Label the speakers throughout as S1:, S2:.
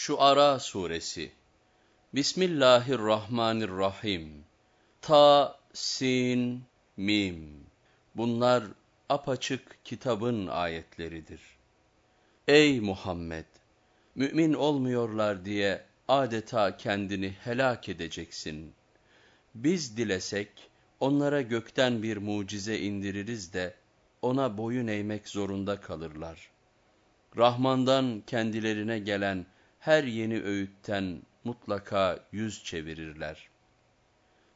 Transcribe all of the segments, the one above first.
S1: Şuara Suresi Bismillahirrahmanirrahim Ta, Sin, Mim Bunlar apaçık kitabın ayetleridir. Ey Muhammed! Mümin olmuyorlar diye adeta kendini helak edeceksin. Biz dilesek onlara gökten bir mucize indiririz de ona boyun eğmek zorunda kalırlar. Rahman'dan kendilerine gelen her yeni öğütten mutlaka yüz çevirirler.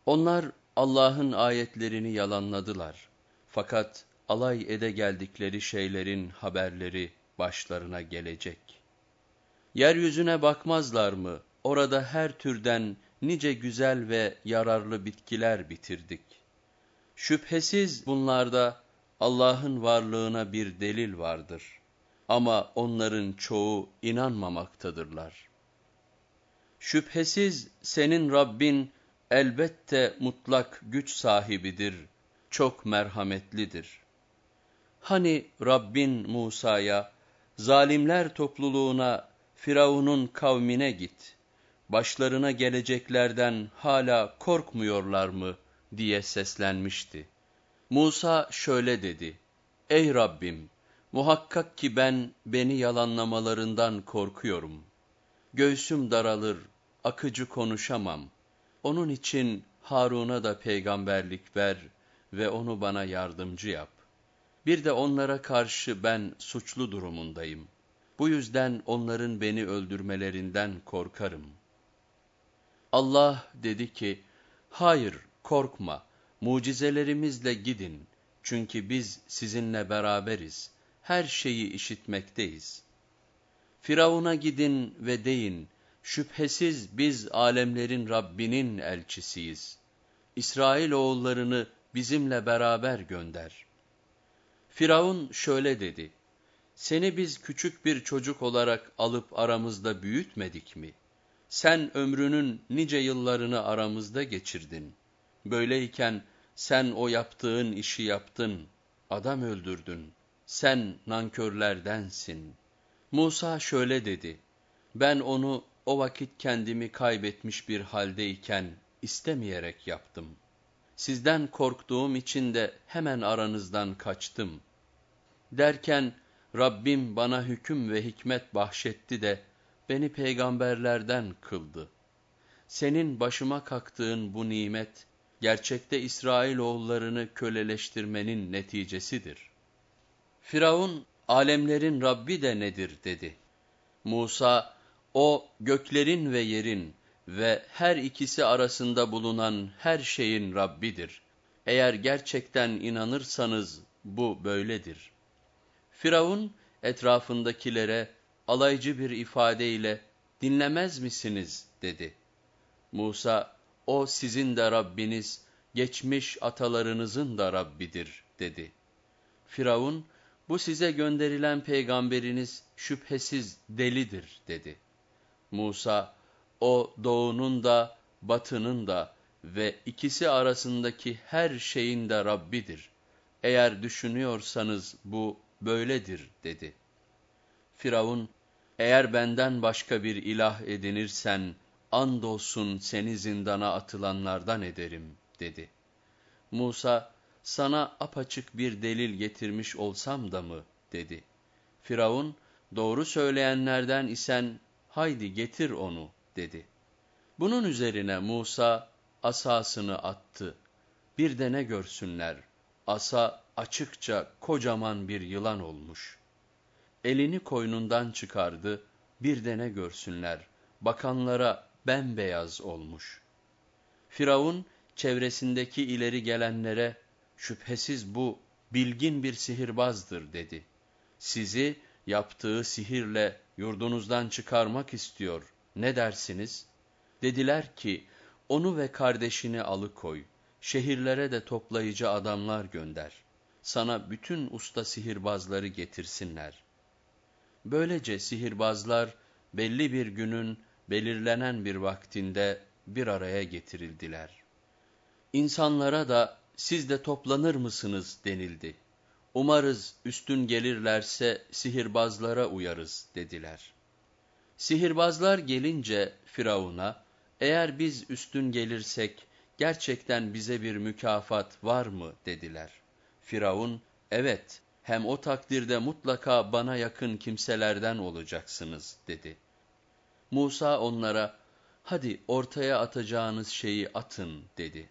S1: Onlar Allah'ın ayetlerini yalanladılar. Fakat alay ede geldikleri şeylerin haberleri başlarına gelecek. Yeryüzüne bakmazlar mı? Orada her türden nice güzel ve yararlı bitkiler bitirdik. Şüphesiz bunlarda Allah'ın varlığına bir delil vardır.'' Ama onların çoğu inanmamaktadırlar. Şüphesiz senin Rabbin elbette mutlak güç sahibidir, çok merhametlidir. Hani Rabbin Musa'ya, zalimler topluluğuna, Firavun'un kavmine git, başlarına geleceklerden hala korkmuyorlar mı diye seslenmişti. Musa şöyle dedi, Ey Rabbim! Muhakkak ki ben beni yalanlamalarından korkuyorum. Göğsüm daralır, akıcı konuşamam. Onun için Harun'a da peygamberlik ver ve onu bana yardımcı yap. Bir de onlara karşı ben suçlu durumundayım. Bu yüzden onların beni öldürmelerinden korkarım. Allah dedi ki, hayır korkma, mucizelerimizle gidin. Çünkü biz sizinle beraberiz her şeyi işitmekteyiz. Firavun'a gidin ve deyin, şüphesiz biz alemlerin Rabbinin elçisiyiz. İsrail oğullarını bizimle beraber gönder. Firavun şöyle dedi, seni biz küçük bir çocuk olarak alıp aramızda büyütmedik mi? Sen ömrünün nice yıllarını aramızda geçirdin. Böyleyken sen o yaptığın işi yaptın, adam öldürdün.'' Sen nankörlerdensin. Musa şöyle dedi, ben onu o vakit kendimi kaybetmiş bir haldeyken istemeyerek yaptım. Sizden korktuğum için de hemen aranızdan kaçtım. Derken Rabbim bana hüküm ve hikmet bahşetti de beni peygamberlerden kıldı. Senin başıma kalktığın bu nimet, gerçekte İsrail oğullarını köleleştirmenin neticesidir.'' Firavun, alemlerin Rabbi de nedir dedi. Musa, o göklerin ve yerin ve her ikisi arasında bulunan her şeyin Rabbidir. Eğer gerçekten inanırsanız bu böyledir. Firavun, etrafındakilere alaycı bir ifadeyle dinlemez misiniz dedi. Musa, o sizin de Rabbiniz, geçmiş atalarınızın da Rabbidir dedi. Firavun, bu size gönderilen peygamberiniz şüphesiz delidir dedi. Musa, o doğunun da batının da ve ikisi arasındaki her şeyin de Rabbidir. Eğer düşünüyorsanız bu böyledir dedi. Firavun, eğer benden başka bir ilah edinirsen, andolsun seni zindana atılanlardan ederim dedi. Musa, sana apaçık bir delil getirmiş olsam da mı? dedi. Firavun, doğru söyleyenlerden isen haydi getir onu dedi. Bunun üzerine Musa asasını attı. Bir de ne görsünler, asa açıkça kocaman bir yılan olmuş. Elini koynundan çıkardı, bir de ne görsünler, bakanlara bembeyaz olmuş. Firavun, çevresindeki ileri gelenlere, şüphesiz bu bilgin bir sihirbazdır dedi. Sizi yaptığı sihirle yurdunuzdan çıkarmak istiyor, ne dersiniz? Dediler ki, onu ve kardeşini alıkoy, şehirlere de toplayıcı adamlar gönder. Sana bütün usta sihirbazları getirsinler. Böylece sihirbazlar belli bir günün belirlenen bir vaktinde bir araya getirildiler. İnsanlara da siz de toplanır mısınız denildi. Umarız üstün gelirlerse sihirbazlara uyarız dediler. Sihirbazlar gelince Firavun'a, eğer biz üstün gelirsek gerçekten bize bir mükafat var mı dediler. Firavun, evet hem o takdirde mutlaka bana yakın kimselerden olacaksınız dedi. Musa onlara, hadi ortaya atacağınız şeyi atın dedi.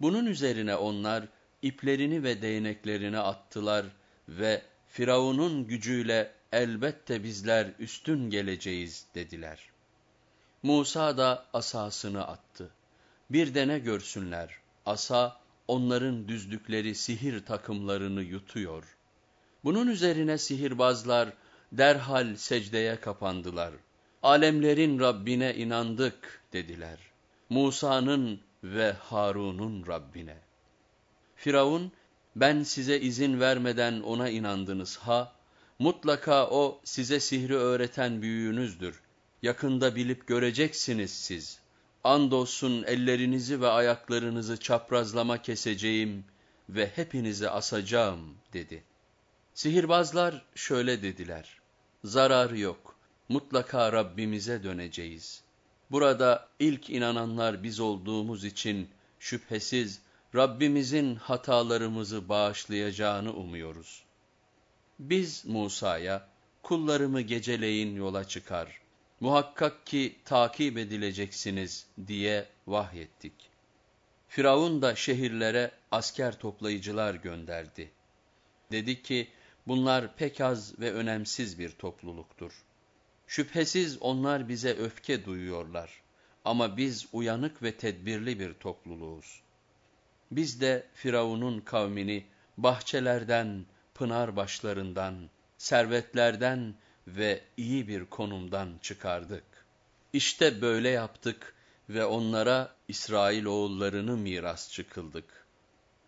S1: Bunun üzerine onlar iplerini ve değneklerini attılar ve Firavun'un gücüyle elbette bizler üstün geleceğiz dediler. Musa da asasını attı. Bir de ne görsünler, asa onların düzdükleri sihir takımlarını yutuyor. Bunun üzerine sihirbazlar derhal secdeye kapandılar. Alemlerin Rabbine inandık dediler. Musa'nın ve Harun'un Rabbine. Firavun, ben size izin vermeden ona inandınız ha, mutlaka o size sihri öğreten büyüğünüzdür. Yakında bilip göreceksiniz siz. Andolsun ellerinizi ve ayaklarınızı çaprazlama keseceğim ve hepinizi asacağım dedi. Sihirbazlar şöyle dediler, zarar yok, mutlaka Rabbimize döneceğiz. Burada ilk inananlar biz olduğumuz için şüphesiz Rabbimizin hatalarımızı bağışlayacağını umuyoruz. Biz Musa'ya, kullarımı geceleyin yola çıkar, muhakkak ki takip edileceksiniz diye vahyettik. Firavun da şehirlere asker toplayıcılar gönderdi. Dedi ki, bunlar pek az ve önemsiz bir topluluktur. Şüphesiz onlar bize öfke duyuyorlar ama biz uyanık ve tedbirli bir topluluğuz. Biz de Firavun'un kavmini bahçelerden, pınar başlarından, servetlerden ve iyi bir konumdan çıkardık. İşte böyle yaptık ve onlara İsrail oğullarını miras çıkıldık.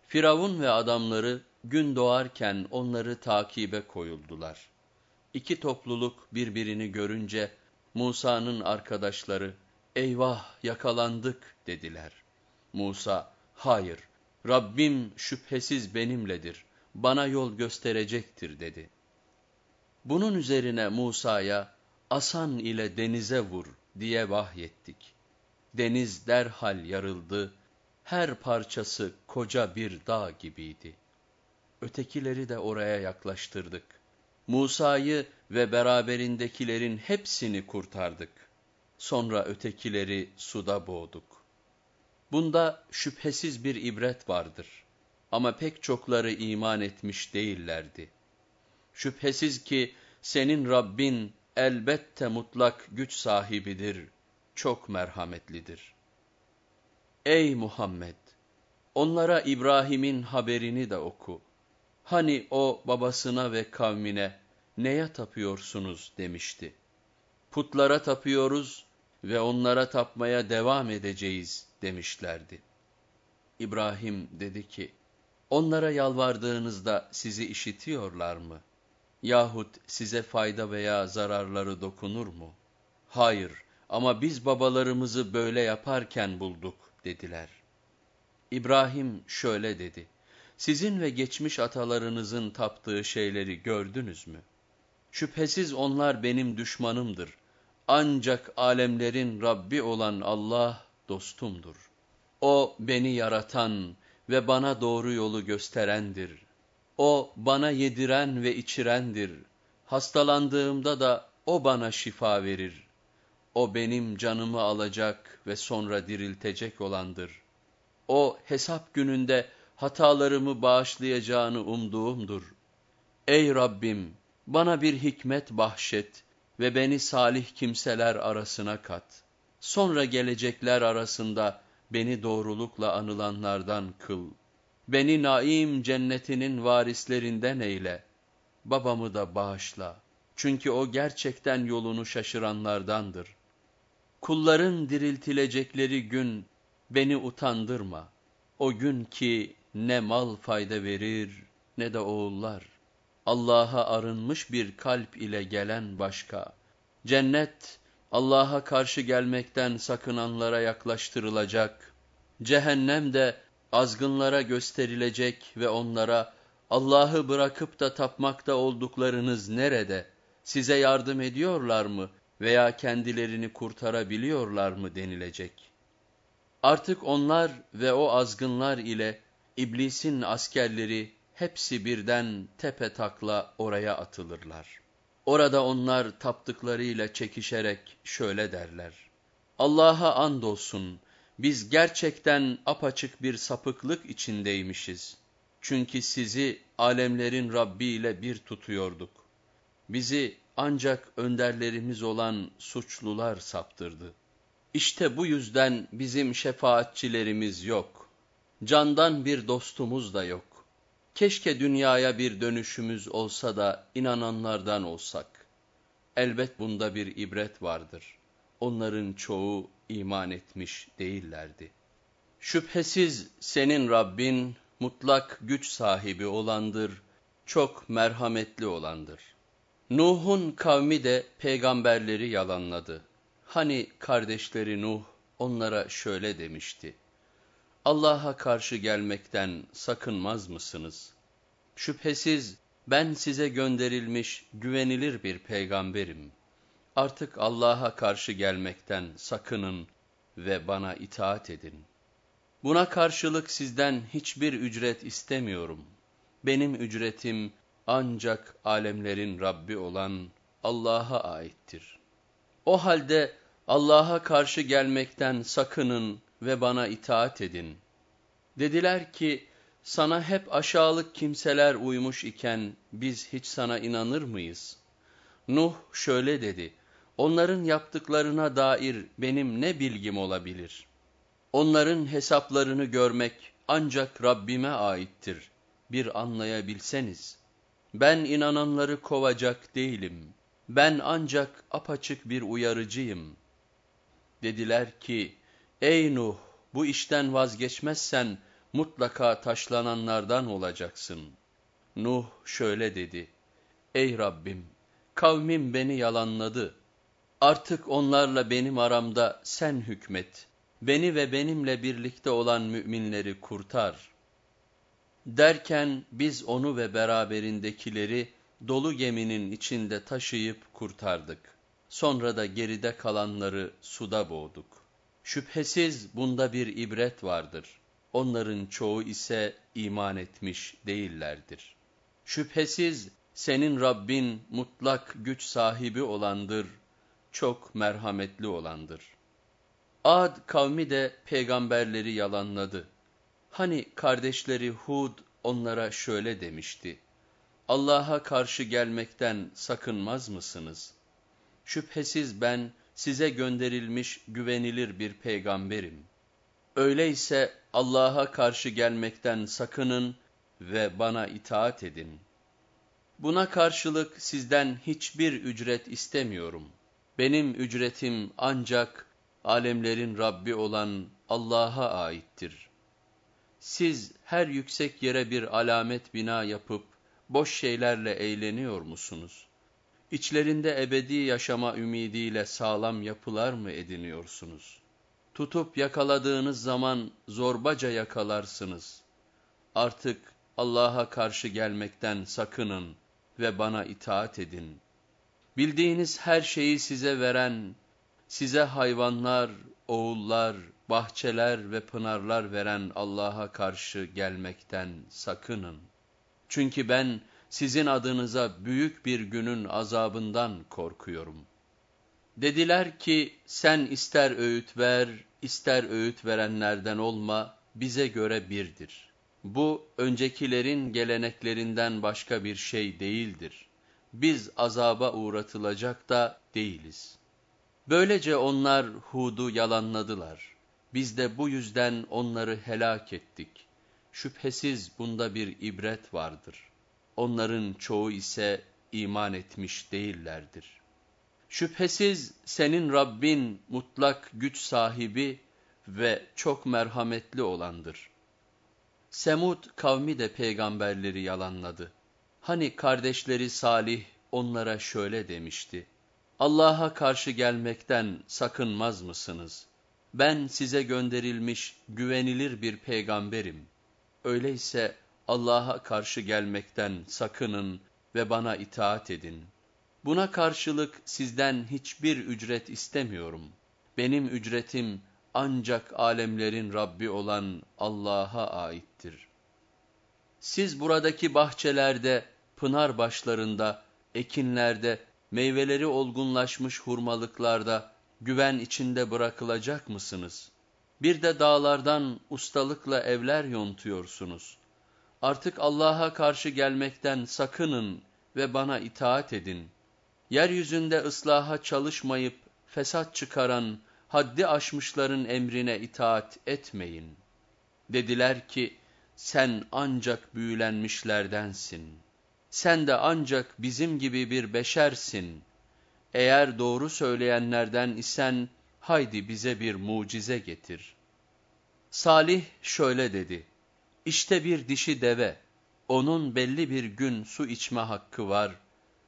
S1: Firavun ve adamları gün doğarken onları takibe koyuldular. İki topluluk birbirini görünce Musa'nın arkadaşları, eyvah yakalandık dediler. Musa, hayır, Rabbim şüphesiz benimledir, bana yol gösterecektir dedi. Bunun üzerine Musa'ya, asan ile denize vur diye vahyettik. Deniz derhal yarıldı, her parçası koca bir dağ gibiydi. Ötekileri de oraya yaklaştırdık. Musa'yı ve beraberindekilerin hepsini kurtardık. Sonra ötekileri suda boğduk. Bunda şüphesiz bir ibret vardır. Ama pek çokları iman etmiş değillerdi. Şüphesiz ki senin Rabbin elbette mutlak güç sahibidir, çok merhametlidir. Ey Muhammed! Onlara İbrahim'in haberini de oku. Hani o babasına ve kavmine neye tapıyorsunuz demişti. Putlara tapıyoruz ve onlara tapmaya devam edeceğiz demişlerdi. İbrahim dedi ki, onlara yalvardığınızda sizi işitiyorlar mı? Yahut size fayda veya zararları dokunur mu? Hayır ama biz babalarımızı böyle yaparken bulduk dediler. İbrahim şöyle dedi, sizin ve geçmiş atalarınızın taptığı şeyleri gördünüz mü? Şüphesiz onlar benim düşmanımdır. Ancak alemlerin Rabbi olan Allah dostumdur. O beni yaratan ve bana doğru yolu gösterendir. O bana yediren ve içirendir. Hastalandığımda da o bana şifa verir. O benim canımı alacak ve sonra diriltecek olandır. O hesap gününde hatalarımı bağışlayacağını umduğumdur. Ey Rabbim! Bana bir hikmet bahşet ve beni salih kimseler arasına kat. Sonra gelecekler arasında beni doğrulukla anılanlardan kıl. Beni naim cennetinin varislerinden eyle. Babamı da bağışla. Çünkü o gerçekten yolunu şaşıranlardandır. Kulların diriltilecekleri gün beni utandırma. O gün ki ne mal fayda verir ne de oğullar. Allah'a arınmış bir kalp ile gelen başka. Cennet, Allah'a karşı gelmekten sakınanlara yaklaştırılacak. Cehennem de azgınlara gösterilecek ve onlara, Allah'ı bırakıp da tapmakta olduklarınız nerede? Size yardım ediyorlar mı? veya kendilerini kurtarabiliyorlar mı denilecek. Artık onlar ve o azgınlar ile iblisin askerleri hepsi birden tepe takla oraya atılırlar. Orada onlar taptıklarıyla çekişerek şöyle derler. Allah'a andolsun biz gerçekten apaçık bir sapıklık içindeymişiz. Çünkü sizi alemlerin Rabbi ile bir tutuyorduk. Bizi ancak önderlerimiz olan suçlular saptırdı. İşte bu yüzden bizim şefaatçilerimiz yok. Candan bir dostumuz da yok. Keşke dünyaya bir dönüşümüz olsa da inananlardan olsak. Elbet bunda bir ibret vardır. Onların çoğu iman etmiş değillerdi. Şüphesiz senin Rabbin mutlak güç sahibi olandır, çok merhametli olandır. Nuh'un kavmi de peygamberleri yalanladı. Hani kardeşleri Nuh onlara şöyle demişti. Allah'a karşı gelmekten sakınmaz mısınız? Şüphesiz ben size gönderilmiş güvenilir bir peygamberim. Artık Allah'a karşı gelmekten sakının ve bana itaat edin. Buna karşılık sizden hiçbir ücret istemiyorum. Benim ücretim ancak alemlerin Rabbi olan Allah'a aittir. O halde Allah'a karşı gelmekten sakının ve bana itaat edin. Dediler ki, sana hep aşağılık kimseler uymuş iken biz hiç sana inanır mıyız? Nuh şöyle dedi, onların yaptıklarına dair benim ne bilgim olabilir? Onların hesaplarını görmek ancak Rabbime aittir. Bir anlayabilseniz. Ben inananları kovacak değilim. Ben ancak apaçık bir uyarıcıyım. Dediler ki, ey Nuh bu işten vazgeçmezsen mutlaka taşlananlardan olacaksın. Nuh şöyle dedi, ey Rabbim kavmim beni yalanladı. Artık onlarla benim aramda sen hükmet. Beni ve benimle birlikte olan müminleri kurtar. Derken biz onu ve beraberindekileri dolu geminin içinde taşıyıp kurtardık. Sonra da geride kalanları suda boğduk. Şüphesiz bunda bir ibret vardır. Onların çoğu ise iman etmiş değillerdir. Şüphesiz senin Rabbin mutlak güç sahibi olandır, çok merhametli olandır. Ad kavmi de peygamberleri yalanladı. Hani kardeşleri Hud onlara şöyle demişti. Allah'a karşı gelmekten sakınmaz mısınız? Şüphesiz ben size gönderilmiş güvenilir bir peygamberim. Öyleyse Allah'a karşı gelmekten sakının ve bana itaat edin. Buna karşılık sizden hiçbir ücret istemiyorum. Benim ücretim ancak alemlerin Rabbi olan Allah'a aittir. Siz her yüksek yere bir alamet bina yapıp boş şeylerle eğleniyor musunuz? İçlerinde ebedi yaşama ümidiyle sağlam yapılar mı ediniyorsunuz? Tutup yakaladığınız zaman zorbaca yakalarsınız. Artık Allah'a karşı gelmekten sakının ve bana itaat edin. Bildiğiniz her şeyi size veren, size hayvanlar, oğullar, bahçeler ve pınarlar veren Allah'a karşı gelmekten sakının. Çünkü ben sizin adınıza büyük bir günün azabından korkuyorum. Dediler ki sen ister öğüt ver, ister öğüt verenlerden olma, bize göre birdir. Bu öncekilerin geleneklerinden başka bir şey değildir. Biz azaba uğratılacak da değiliz. Böylece onlar Hud'u yalanladılar. Biz de bu yüzden onları helak ettik. Şüphesiz bunda bir ibret vardır.'' Onların çoğu ise iman etmiş değillerdir. Şüphesiz senin Rabbin mutlak güç sahibi ve çok merhametli olandır. Semud kavmi de peygamberleri yalanladı. Hani kardeşleri Salih onlara şöyle demişti. Allah'a karşı gelmekten sakınmaz mısınız? Ben size gönderilmiş güvenilir bir peygamberim. Öyleyse Allah'a karşı gelmekten sakının ve bana itaat edin. Buna karşılık sizden hiçbir ücret istemiyorum. Benim ücretim ancak alemlerin Rabbi olan Allah'a aittir. Siz buradaki bahçelerde, pınar başlarında, ekinlerde, meyveleri olgunlaşmış hurmalıklarda güven içinde bırakılacak mısınız? Bir de dağlardan ustalıkla evler yontuyorsunuz. Artık Allah'a karşı gelmekten sakının ve bana itaat edin. Yeryüzünde ıslaha çalışmayıp fesat çıkaran, haddi aşmışların emrine itaat etmeyin. Dediler ki, sen ancak büyülenmişlerdensin. Sen de ancak bizim gibi bir beşersin. Eğer doğru söyleyenlerden isen, haydi bize bir mucize getir. Salih şöyle dedi, İşte bir dişi deve, onun belli bir gün su içme hakkı var,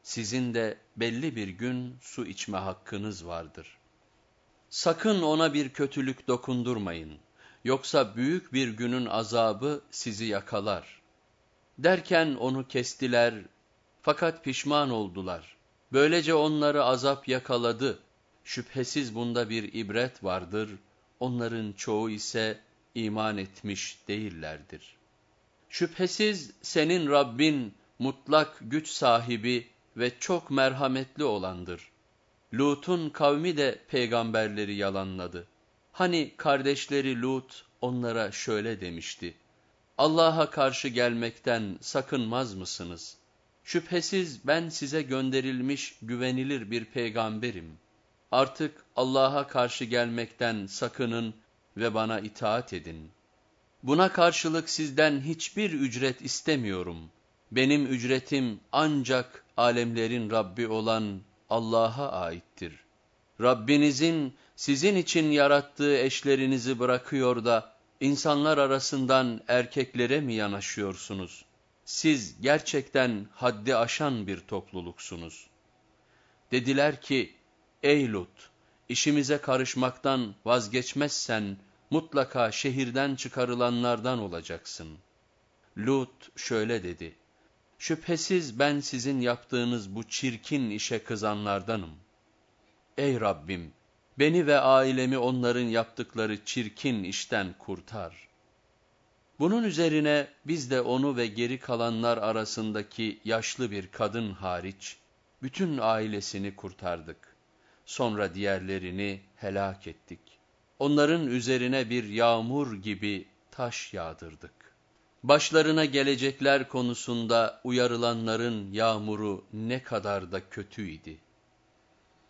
S1: sizin de belli bir gün su içme hakkınız vardır. Sakın ona bir kötülük dokundurmayın, yoksa büyük bir günün azabı sizi yakalar. Derken onu kestiler, fakat pişman oldular. Böylece onları azap yakaladı. Şüphesiz bunda bir ibret vardır, onların çoğu ise iman etmiş değillerdir. Şüphesiz senin Rabbin mutlak güç sahibi ve çok merhametli olandır. Lut'un kavmi de peygamberleri yalanladı. Hani kardeşleri Lut onlara şöyle demişti. Allah'a karşı gelmekten sakınmaz mısınız? Şüphesiz ben size gönderilmiş güvenilir bir peygamberim. Artık Allah'a karşı gelmekten sakının ve bana itaat edin. Buna karşılık sizden hiçbir ücret istemiyorum. Benim ücretim ancak alemlerin Rabbi olan Allah'a aittir. Rabbinizin sizin için yarattığı eşlerinizi bırakıyor da insanlar arasından erkeklere mi yanaşıyorsunuz? Siz gerçekten haddi aşan bir topluluksunuz. Dediler ki, ey Lut, işimize karışmaktan vazgeçmezsen mutlaka şehirden çıkarılanlardan olacaksın. Lut şöyle dedi, şüphesiz ben sizin yaptığınız bu çirkin işe kızanlardanım. Ey Rabbim, beni ve ailemi onların yaptıkları çirkin işten kurtar. Bunun üzerine biz de onu ve geri kalanlar arasındaki yaşlı bir kadın hariç, bütün ailesini kurtardık. Sonra diğerlerini helak ettik. Onların üzerine bir yağmur gibi taş yağdırdık. Başlarına gelecekler konusunda uyarılanların yağmuru ne kadar da kötüydi.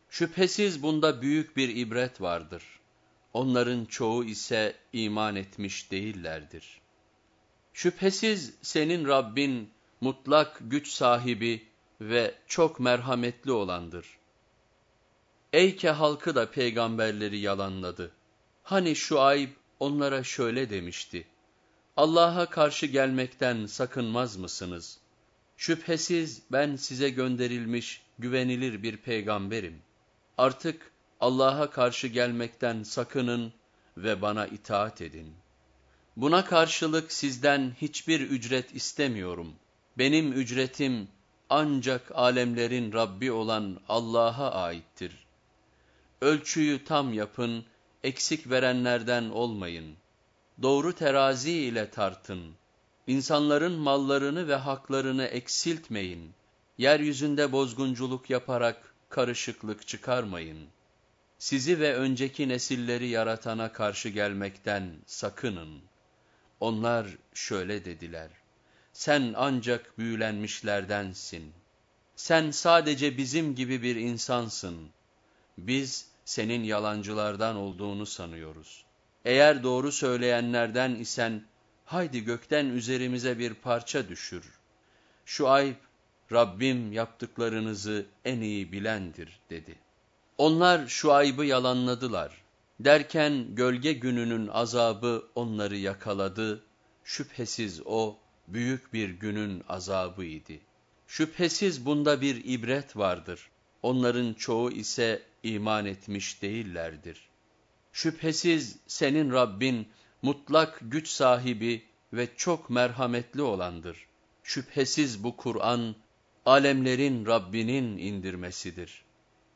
S1: Şüphesiz bunda büyük bir ibret vardır. Onların çoğu ise iman etmiş değillerdir. Şüphesiz senin Rabbin mutlak güç sahibi ve çok merhametli olandır. Eyke halkı da peygamberleri yalanladı. Hani şu ayıp onlara şöyle demişti. Allah'a karşı gelmekten sakınmaz mısınız? Şüphesiz ben size gönderilmiş güvenilir bir peygamberim. Artık Allah'a karşı gelmekten sakının ve bana itaat edin. Buna karşılık sizden hiçbir ücret istemiyorum. Benim ücretim ancak alemlerin Rabbi olan Allah'a aittir. Ölçüyü tam yapın, eksik verenlerden olmayın. Doğru terazi ile tartın. İnsanların mallarını ve haklarını eksiltmeyin. Yeryüzünde bozgunculuk yaparak karışıklık çıkarmayın. Sizi ve önceki nesilleri yaratana karşı gelmekten sakının. Onlar şöyle dediler. Sen ancak büyülenmişlerdensin. Sen sadece bizim gibi bir insansın. Biz senin yalancılardan olduğunu sanıyoruz. Eğer doğru söyleyenlerden isen, haydi gökten üzerimize bir parça düşür. Şu ayıp, Rabbim yaptıklarınızı en iyi bilendir dedi. Onlar şu ayıbı yalanladılar. Derken gölge gününün azabı onları yakaladı. Şüphesiz o büyük bir günün azabıydı. Şüphesiz bunda bir ibret vardır. Onların çoğu ise iman etmiş değillerdir. Şüphesiz senin Rabbin mutlak güç sahibi ve çok merhametli olandır. Şüphesiz bu Kur'an alemlerin Rabbinin indirmesidir.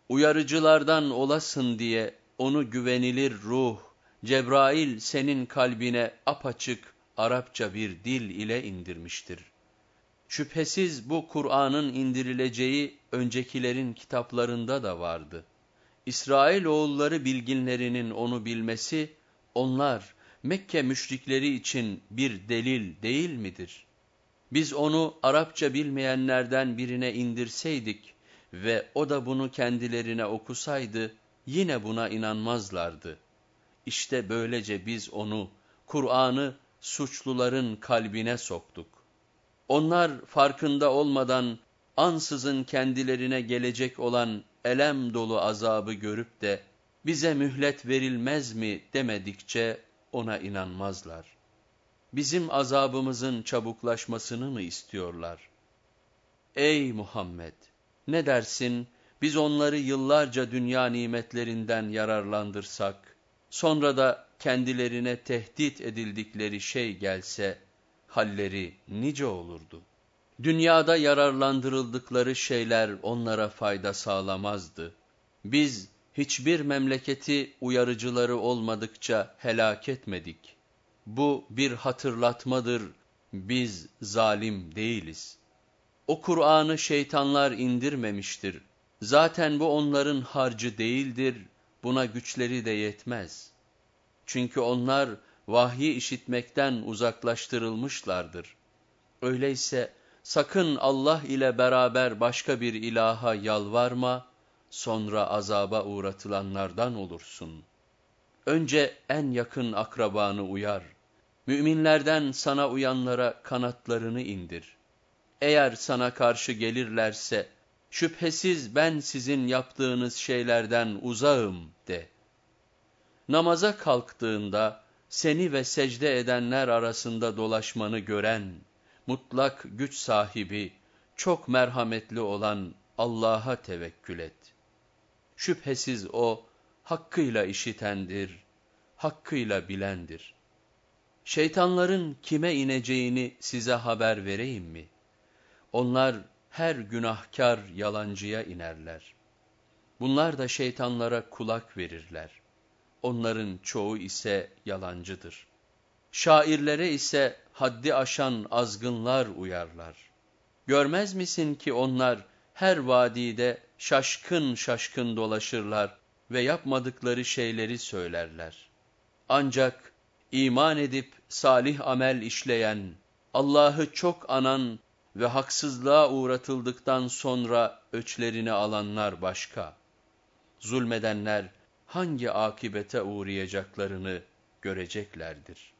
S1: Uyarıcılardan olasın diye onu güvenilir ruh, Cebrail senin kalbine apaçık Arapça bir dil ile indirmiştir. Şüphesiz bu Kur'an'ın indirileceği öncekilerin kitaplarında da vardı. İsrail oğulları bilginlerinin onu bilmesi, onlar Mekke müşrikleri için bir delil değil midir? Biz onu Arapça bilmeyenlerden birine indirseydik ve o da bunu kendilerine okusaydı, yine buna inanmazlardı. İşte böylece biz onu, Kur'an'ı suçluların kalbine soktuk. Onlar farkında olmadan ansızın kendilerine gelecek olan elem dolu azabı görüp de bize mühlet verilmez mi demedikçe ona inanmazlar. Bizim azabımızın çabuklaşmasını mı istiyorlar? Ey Muhammed! Ne dersin, biz onları yıllarca dünya nimetlerinden yararlandırsak, sonra da kendilerine tehdit edildikleri şey gelse, halleri nice olurdu. Dünyada yararlandırıldıkları şeyler onlara fayda sağlamazdı. Biz hiçbir memleketi uyarıcıları olmadıkça helak etmedik. Bu bir hatırlatmadır, biz zalim değiliz. O Kur'an'ı şeytanlar indirmemiştir. Zaten bu onların harcı değildir, buna güçleri de yetmez. Çünkü onlar vahyi işitmekten uzaklaştırılmışlardır. Öyleyse sakın Allah ile beraber başka bir ilaha yalvarma, sonra azaba uğratılanlardan olursun. Önce en yakın akrabanı uyar. Müminlerden sana uyanlara kanatlarını indir. Eğer sana karşı gelirlerse, şüphesiz ben sizin yaptığınız şeylerden uzağım de. Namaza kalktığında, seni ve secde edenler arasında dolaşmanı gören, mutlak güç sahibi, çok merhametli olan Allah'a tevekkül et. Şüphesiz O, hakkıyla işitendir, hakkıyla bilendir. Şeytanların kime ineceğini size haber vereyim mi? Onlar her günahkar yalancıya inerler. Bunlar da şeytanlara kulak verirler. Onların çoğu ise yalancıdır. Şairlere ise haddi aşan azgınlar uyarlar. Görmez misin ki onlar her vadide şaşkın şaşkın dolaşırlar ve yapmadıkları şeyleri söylerler. Ancak iman edip salih amel işleyen, Allah'ı çok anan ve haksızlığa uğratıldıktan sonra öçlerini alanlar başka. Zulmedenler hangi akibete uğrayacaklarını göreceklerdir.